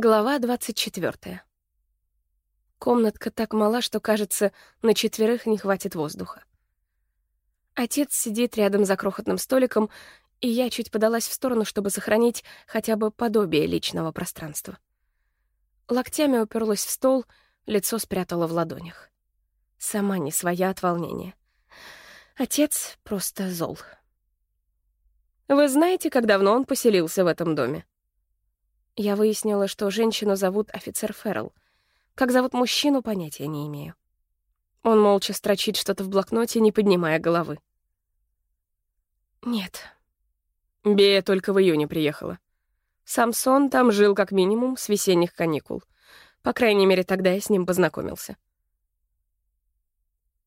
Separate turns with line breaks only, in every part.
Глава 24. Комнатка так мала, что, кажется, на четверых не хватит воздуха. Отец сидит рядом за крохотным столиком, и я чуть подалась в сторону, чтобы сохранить хотя бы подобие личного пространства. Локтями уперлась в стол, лицо спрятала в ладонях. Сама не своя от волнения. Отец просто зол. «Вы знаете, как давно он поселился в этом доме?» Я выяснила, что женщину зовут офицер Феррелл. Как зовут мужчину, понятия не имею. Он молча строчит что-то в блокноте, не поднимая головы. Нет. Бея только в июне приехала. Самсон там жил как минимум с весенних каникул. По крайней мере, тогда я с ним познакомился.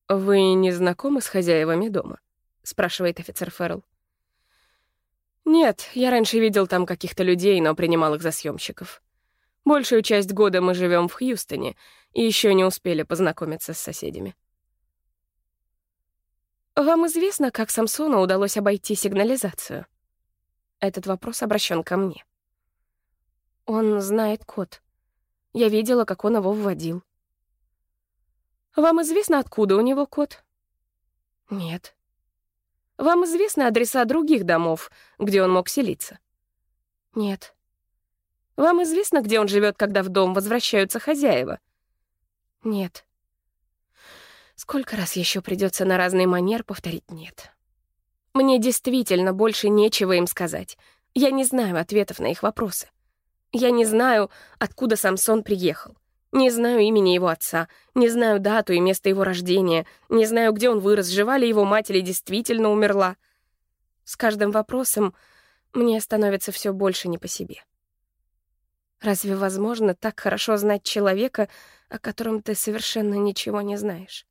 «Вы не знакомы с хозяевами дома?» — спрашивает офицер Феррелл. Нет, я раньше видел там каких-то людей, но принимал их за съемщиков. Большую часть года мы живем в Хьюстоне и еще не успели познакомиться с соседями. Вам известно, как Самсону удалось обойти сигнализацию? Этот вопрос обращен ко мне. Он знает код. Я видела, как он его вводил. Вам известно, откуда у него код? Нет. Вам известны адреса других домов, где он мог селиться? Нет. Вам известно, где он живет, когда в дом возвращаются хозяева? Нет. Сколько раз еще придется на разный манер повторить «нет»? Мне действительно больше нечего им сказать. Я не знаю ответов на их вопросы. Я не знаю, откуда Самсон приехал. Не знаю имени его отца, не знаю дату и место его рождения, не знаю, где он вырос, жива ли его мать или действительно умерла. С каждым вопросом мне становится все больше не по себе. Разве возможно так хорошо знать человека, о котором ты совершенно ничего не знаешь?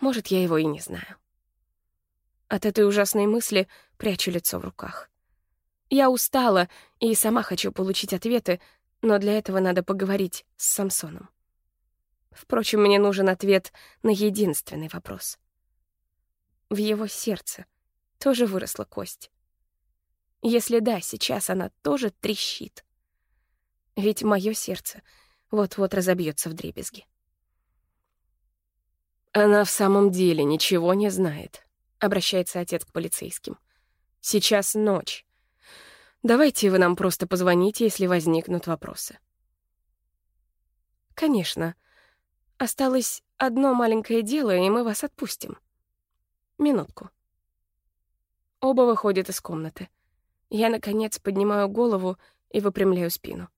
Может, я его и не знаю. От этой ужасной мысли прячу лицо в руках. Я устала и сама хочу получить ответы, но для этого надо поговорить с Самсоном. Впрочем, мне нужен ответ на единственный вопрос. В его сердце тоже выросла кость. Если да, сейчас она тоже трещит. Ведь мое сердце вот-вот разобьется в дребезги. Она в самом деле ничего не знает, обращается отец к полицейским. Сейчас ночь. Давайте вы нам просто позвоните, если возникнут вопросы. Конечно. Осталось одно маленькое дело, и мы вас отпустим. Минутку. Оба выходят из комнаты. Я, наконец, поднимаю голову и выпрямляю спину.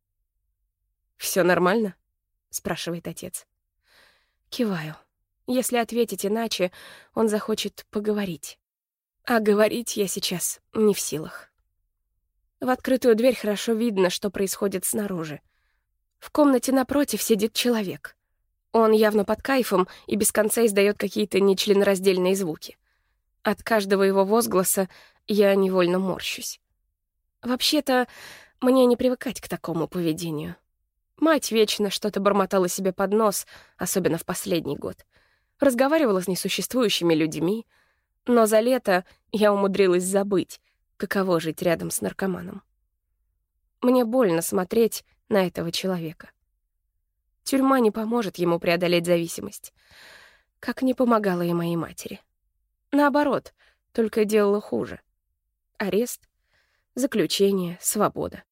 Все нормально?» — спрашивает отец. Киваю. Если ответить иначе, он захочет поговорить. А говорить я сейчас не в силах. В открытую дверь хорошо видно, что происходит снаружи. В комнате напротив сидит человек. Он явно под кайфом и без конца издает какие-то нечленораздельные звуки. От каждого его возгласа я невольно морщусь. Вообще-то, мне не привыкать к такому поведению. Мать вечно что-то бормотала себе под нос, особенно в последний год. Разговаривала с несуществующими людьми, но за лето я умудрилась забыть, каково жить рядом с наркоманом. Мне больно смотреть на этого человека. Тюрьма не поможет ему преодолеть зависимость, как не помогала и моей матери. Наоборот, только делала хуже. Арест, заключение, свобода.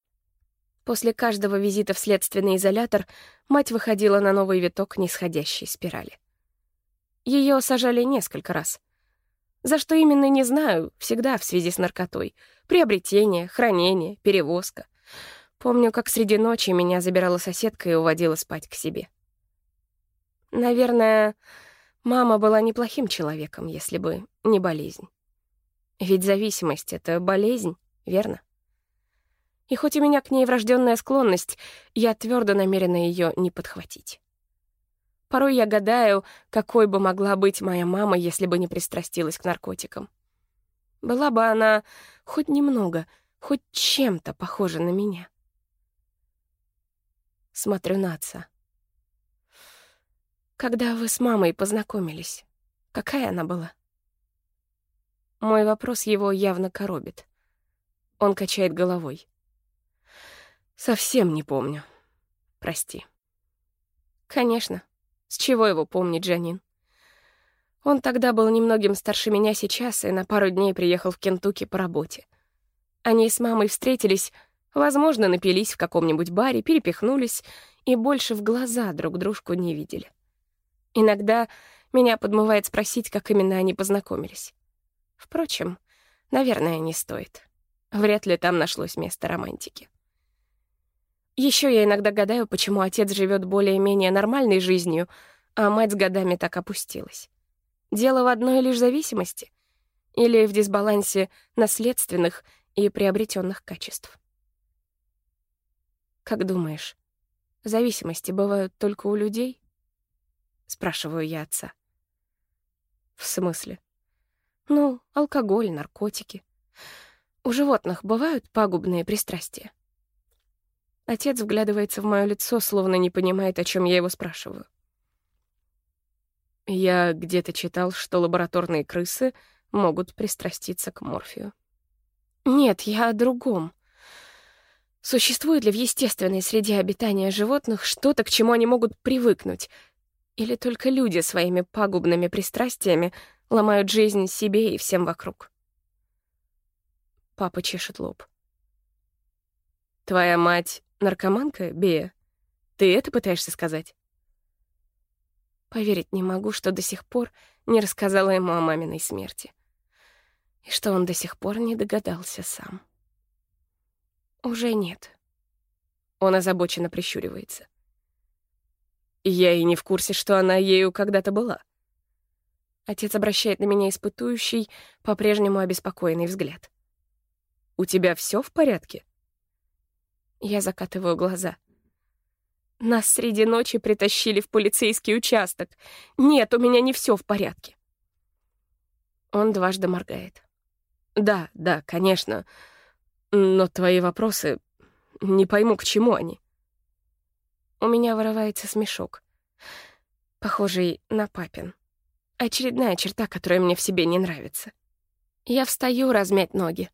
После каждого визита в следственный изолятор мать выходила на новый виток нисходящей спирали. Ее сажали несколько раз, за что именно, не знаю, всегда в связи с наркотой. Приобретение, хранение, перевозка. Помню, как среди ночи меня забирала соседка и уводила спать к себе. Наверное, мама была неплохим человеком, если бы не болезнь. Ведь зависимость — это болезнь, верно? И хоть у меня к ней врожденная склонность, я твердо намерена ее не подхватить. Порой я гадаю, какой бы могла быть моя мама, если бы не пристрастилась к наркотикам. Была бы она хоть немного, хоть чем-то похожа на меня. Смотрю на отца. Когда вы с мамой познакомились, какая она была? Мой вопрос его явно коробит. Он качает головой. Совсем не помню. Прости. Конечно. С чего его помнить, Джанин? Он тогда был немногим старше меня сейчас и на пару дней приехал в Кентукки по работе. Они с мамой встретились, возможно, напились в каком-нибудь баре, перепихнулись и больше в глаза друг дружку не видели. Иногда меня подмывает спросить, как именно они познакомились. Впрочем, наверное, не стоит. Вряд ли там нашлось место романтики. Еще я иногда гадаю, почему отец живет более-менее нормальной жизнью, а мать с годами так опустилась. Дело в одной лишь зависимости или в дисбалансе наследственных и приобретенных качеств. Как думаешь, зависимости бывают только у людей? Спрашиваю я отца. В смысле? Ну, алкоголь, наркотики. У животных бывают пагубные пристрастия. Отец вглядывается в мое лицо, словно не понимает, о чем я его спрашиваю. Я где-то читал, что лабораторные крысы могут пристраститься к морфию. Нет, я о другом. Существует ли в естественной среде обитания животных что-то, к чему они могут привыкнуть? Или только люди своими пагубными пристрастиями ломают жизнь себе и всем вокруг? Папа чешет лоб. «Твоя мать наркоманка, Бея? Ты это пытаешься сказать?» Поверить не могу, что до сих пор не рассказала ему о маминой смерти. И что он до сих пор не догадался сам. Уже нет. Он озабоченно прищуривается. Я и не в курсе, что она ею когда-то была. Отец обращает на меня испытующий, по-прежнему обеспокоенный взгляд. «У тебя все в порядке?» Я закатываю глаза. Нас среди ночи притащили в полицейский участок. Нет, у меня не все в порядке. Он дважды моргает. Да, да, конечно. Но твои вопросы... Не пойму, к чему они. У меня вырывается смешок, похожий на папин. Очередная черта, которая мне в себе не нравится. Я встаю размять ноги,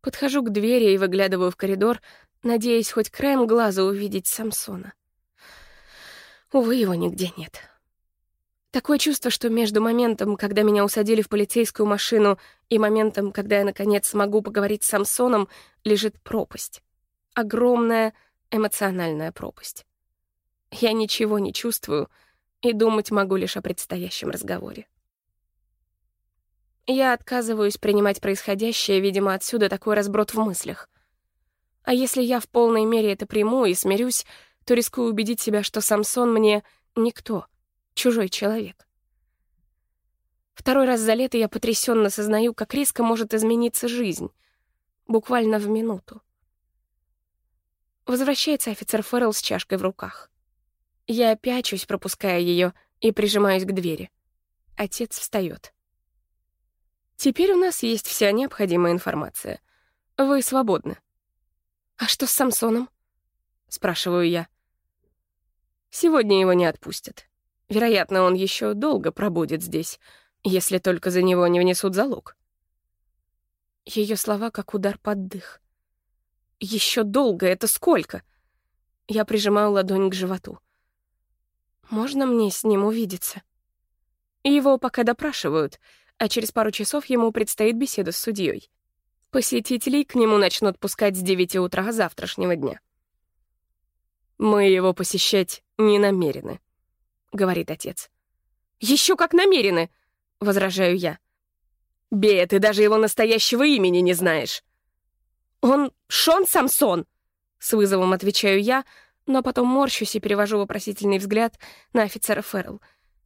подхожу к двери и выглядываю в коридор, надеясь хоть краем глаза увидеть Самсона. Увы, его нигде нет. Такое чувство, что между моментом, когда меня усадили в полицейскую машину, и моментом, когда я, наконец, смогу поговорить с Самсоном, лежит пропасть. Огромная эмоциональная пропасть. Я ничего не чувствую и думать могу лишь о предстоящем разговоре. Я отказываюсь принимать происходящее, видимо, отсюда такой разброд в мыслях. А если я в полной мере это приму и смирюсь, то рискую убедить себя, что Самсон мне никто, чужой человек. Второй раз за лето я потрясенно сознаю, как резко может измениться жизнь. Буквально в минуту. Возвращается офицер Фэррелл с чашкой в руках. Я пячусь, пропуская ее, и прижимаюсь к двери. Отец встает. Теперь у нас есть вся необходимая информация. Вы свободны. А что с Самсоном? Спрашиваю я. Сегодня его не отпустят. Вероятно, он еще долго пробудет здесь, если только за него не внесут залог. Ее слова как удар под дых. Еще долго это сколько? Я прижимаю ладонь к животу. Можно мне с ним увидеться? Его пока допрашивают, а через пару часов ему предстоит беседа с судьей. Посетителей к нему начнут пускать с 9 утра завтрашнего дня. «Мы его посещать не намерены», — говорит отец. «Еще как намерены!» — возражаю я. «Бея, ты даже его настоящего имени не знаешь». «Он Шон Самсон!» — с вызовом отвечаю я, но потом морщусь и перевожу вопросительный взгляд на офицера Феррелл,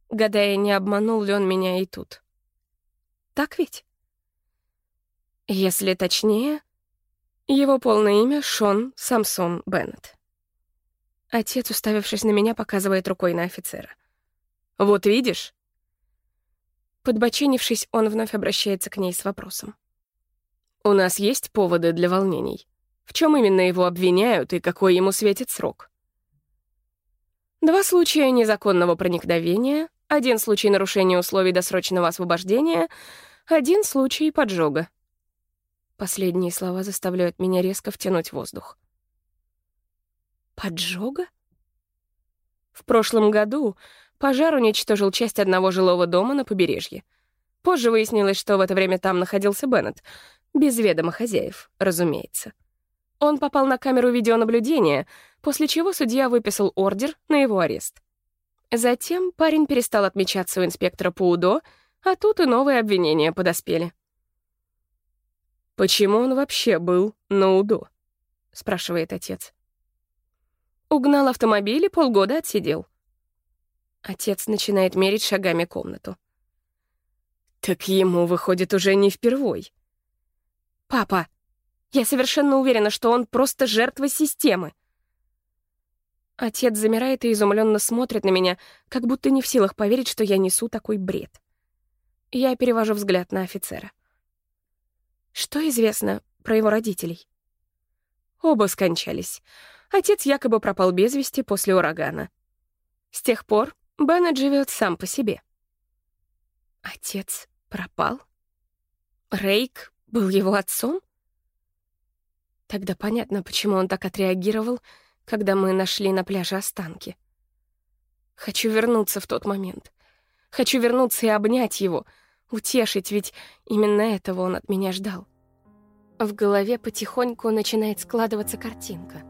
гадая, не обманул ли он меня и тут. Так ведь? Если точнее, его полное имя — Шон Самсон Беннет. Отец, уставившись на меня, показывает рукой на офицера. «Вот видишь?» Подбочинившись, он вновь обращается к ней с вопросом. «У нас есть поводы для волнений. В чем именно его обвиняют и какой ему светит срок?» Два случая незаконного проникновения, один случай нарушения условий досрочного освобождения, один случай поджога. Последние слова заставляют меня резко втянуть воздух. Поджога? В прошлом году пожар уничтожил часть одного жилого дома на побережье. Позже выяснилось, что в это время там находился Беннет. Без ведома хозяев, разумеется. Он попал на камеру видеонаблюдения, после чего судья выписал ордер на его арест. Затем парень перестал отмечаться у инспектора по УДО, а тут и новые обвинения подоспели. «Почему он вообще был на УДО?» — спрашивает отец. Угнал автомобиль и полгода отсидел. Отец начинает мерить шагами комнату. Так ему, выходит, уже не впервой. «Папа, я совершенно уверена, что он просто жертва системы». Отец замирает и изумленно смотрит на меня, как будто не в силах поверить, что я несу такой бред. Я перевожу взгляд на офицера. Что известно про его родителей? Оба скончались. Отец якобы пропал без вести после урагана. С тех пор Беннет живет сам по себе. Отец пропал? Рейк был его отцом? Тогда понятно, почему он так отреагировал, когда мы нашли на пляже останки. Хочу вернуться в тот момент. Хочу вернуться и обнять его, утешить, ведь именно этого он от меня ждал. В голове потихоньку начинает складываться картинка.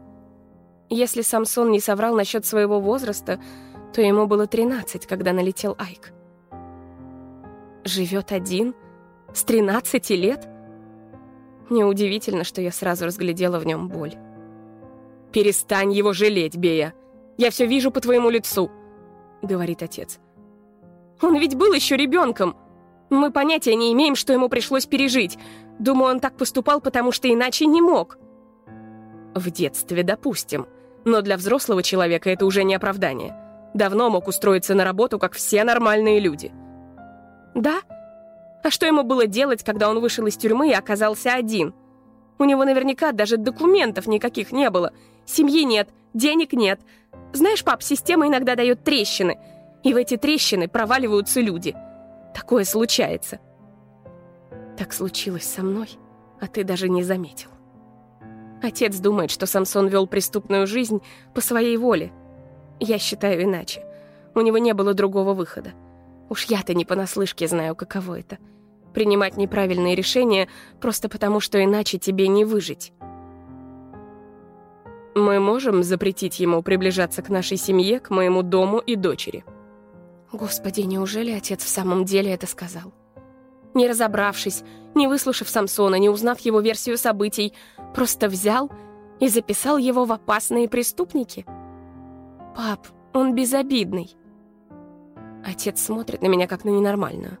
Если Самсон не соврал насчет своего возраста, то ему было 13, когда налетел Айк. Живет один? С 13 лет? Неудивительно, что я сразу разглядела в нем боль. «Перестань его жалеть, Бея! Я все вижу по твоему лицу!» — говорит отец. «Он ведь был еще ребенком!» Мы понятия не имеем, что ему пришлось пережить. Думаю, он так поступал, потому что иначе не мог. В детстве, допустим. Но для взрослого человека это уже не оправдание. Давно мог устроиться на работу, как все нормальные люди. Да? А что ему было делать, когда он вышел из тюрьмы и оказался один? У него наверняка даже документов никаких не было. Семьи нет, денег нет. Знаешь, пап, система иногда дает трещины. И в эти трещины проваливаются люди — Такое случается. Так случилось со мной, а ты даже не заметил. Отец думает, что Самсон вел преступную жизнь по своей воле. Я считаю иначе. У него не было другого выхода. Уж я-то не понаслышке знаю, каково это. Принимать неправильные решения просто потому, что иначе тебе не выжить. Мы можем запретить ему приближаться к нашей семье, к моему дому и дочери. Господи, неужели отец в самом деле это сказал? Не разобравшись, не выслушав Самсона, не узнав его версию событий, просто взял и записал его в опасные преступники? Пап, он безобидный. Отец смотрит на меня как на ненормальную.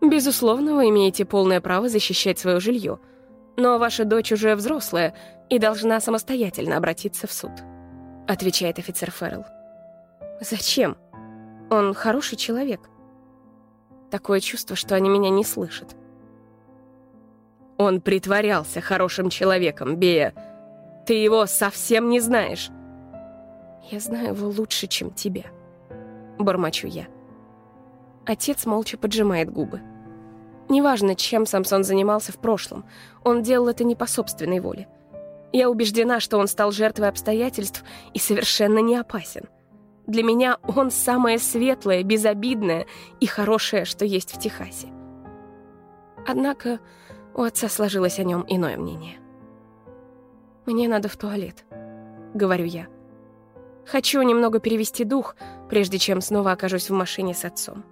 Безусловно, вы имеете полное право защищать свое жилье, но ваша дочь уже взрослая и должна самостоятельно обратиться в суд, отвечает офицер Феррелл. Зачем? Он хороший человек. Такое чувство, что они меня не слышат. Он притворялся хорошим человеком, Бея. Ты его совсем не знаешь. Я знаю его лучше, чем тебя. Бормочу я. Отец молча поджимает губы. Неважно, чем Самсон занимался в прошлом, он делал это не по собственной воле. Я убеждена, что он стал жертвой обстоятельств и совершенно не опасен. Для меня он самое светлое, безобидное и хорошее, что есть в Техасе. Однако у отца сложилось о нем иное мнение. «Мне надо в туалет», — говорю я. «Хочу немного перевести дух, прежде чем снова окажусь в машине с отцом».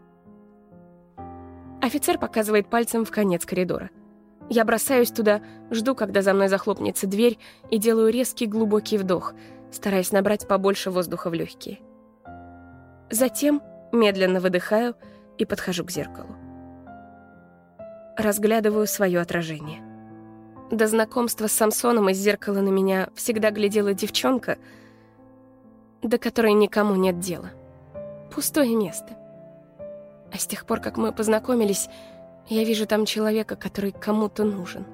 Офицер показывает пальцем в конец коридора. Я бросаюсь туда, жду, когда за мной захлопнется дверь, и делаю резкий глубокий вдох, стараясь набрать побольше воздуха в легкие. Затем медленно выдыхаю и подхожу к зеркалу. Разглядываю свое отражение. До знакомства с Самсоном из зеркала на меня всегда глядела девчонка, до которой никому нет дела. Пустое место. А с тех пор, как мы познакомились, я вижу там человека, который кому-то нужен.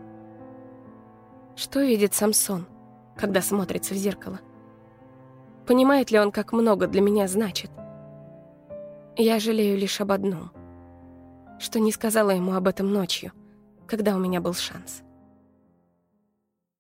Что видит Самсон, когда смотрится в зеркало? Понимает ли он, как много для меня значит? Я жалею лишь об одном, что не сказала ему об этом ночью, когда у меня был шанс.